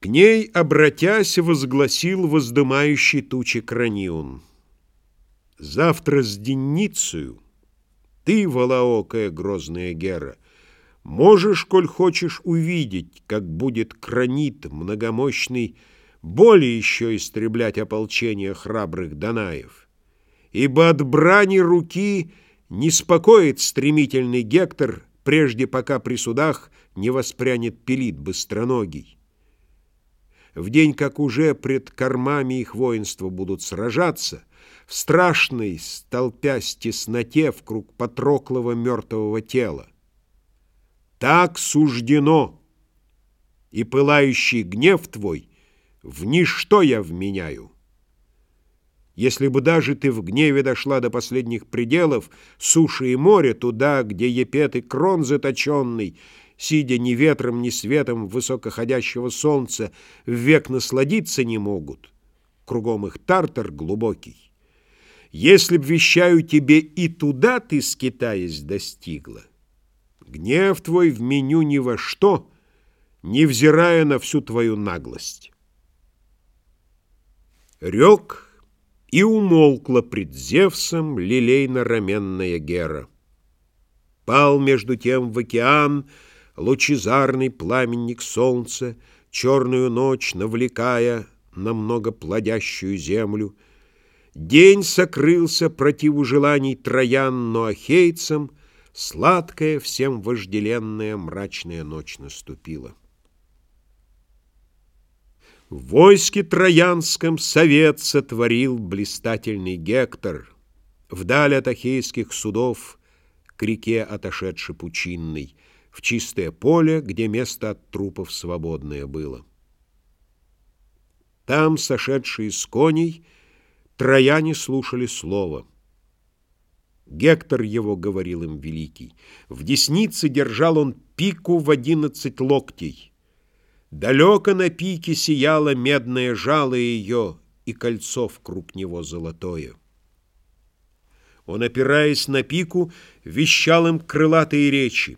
К ней, обратясь, возгласил воздымающий тучи Краниун. Завтра с денницею ты, волоокая грозная Гера, можешь, коль хочешь, увидеть, как будет кранит многомощный более еще истреблять ополчение храбрых Данаев. Ибо от брани руки не спокоит стремительный Гектор, прежде пока при судах не воспрянет пелит быстроногий в день, как уже пред кормами их воинства будут сражаться, в страшной, столпясь тесноте в круг Патроклова мертвого тела. Так суждено, и пылающий гнев твой в ничто я вменяю. Если бы даже ты в гневе дошла до последних пределов суши и моря, туда, где епет и крон заточенный, сидя ни ветром, ни светом высокоходящего солнца, век насладиться не могут. Кругом их тартар глубокий. Если б, вещаю тебе, и туда ты, скитаясь, достигла, гнев твой вменю ни во что, невзирая на всю твою наглость. Рек и умолкла пред Зевсом лилейно-раменная Гера. Пал между тем в океан, лучезарный пламенник солнца, черную ночь навлекая на многоплодящую землю. День сокрылся противу желаний троян, но ахейцам сладкая, всем вожделенная мрачная ночь наступила. В войске троянском совет сотворил блистательный Гектор, Вдаль от ахейских судов к реке отошедший пучинный — в чистое поле, где место от трупов свободное было. Там, сошедшие с коней, трояне слушали слово. Гектор его говорил им великий. В деснице держал он пику в одиннадцать локтей. Далеко на пике сияло медное жало ее и кольцо в круг него золотое. Он, опираясь на пику, вещал им крылатые речи.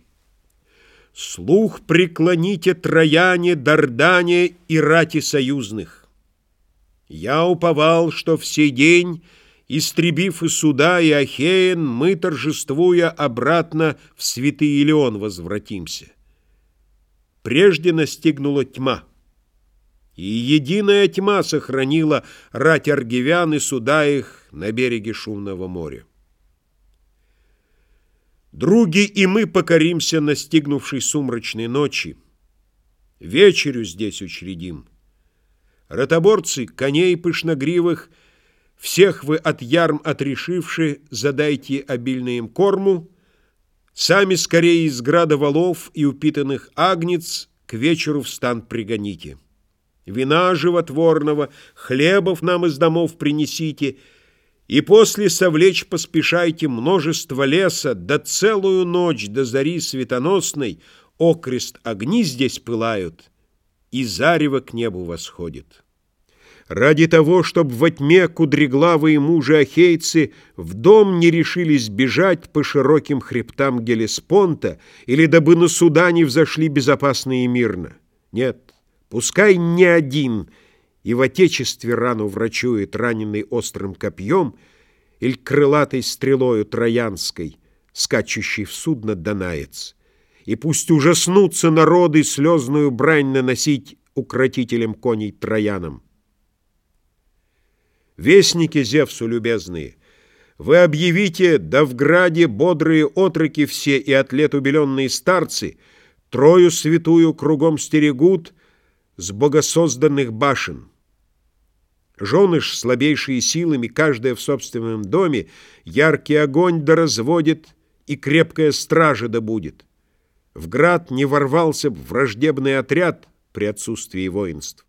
Слух преклоните трояне, дардане и рати союзных. Я уповал, что в сей день, истребив и суда, и Ахеен, мы, торжествуя, обратно в святый Илеон возвратимся. Прежде настигнула тьма, и единая тьма сохранила рать аргивян и суда их на береге шумного моря. Други и мы покоримся настигнувшей сумрачной ночи. Вечерю здесь учредим. Ротоборцы, коней пышногривых, Всех вы от ярм отрешивши, Задайте обильно им корму, Сами скорее из града валов И упитанных агнец К вечеру в стан пригоните. Вина животворного, хлебов нам из домов принесите — и после совлечь поспешайте множество леса, Да целую ночь до зари светоносной Окрест огни здесь пылают, И зарево к небу восходит. Ради того, чтоб во тьме кудреглавые мужи-ахейцы В дом не решились бежать по широким хребтам Гелеспонта Или дабы на суда не взошли безопасно и мирно. Нет, пускай не один — и в отечестве рану врачует, раненый острым копьем или крылатой стрелою троянской, скачущий в судно донаец. И пусть ужаснутся народы слезную брань наносить укротителям коней троянам. Вестники Зевсу любезные, вы объявите, да в граде бодрые отроки все и атлет убеленные старцы Трою святую кругом стерегут с богосозданных башен. Жены ж, слабейшие силами, каждая в собственном доме, яркий огонь да разводит, и крепкая стража да будет. В град не ворвался б враждебный отряд при отсутствии воинств.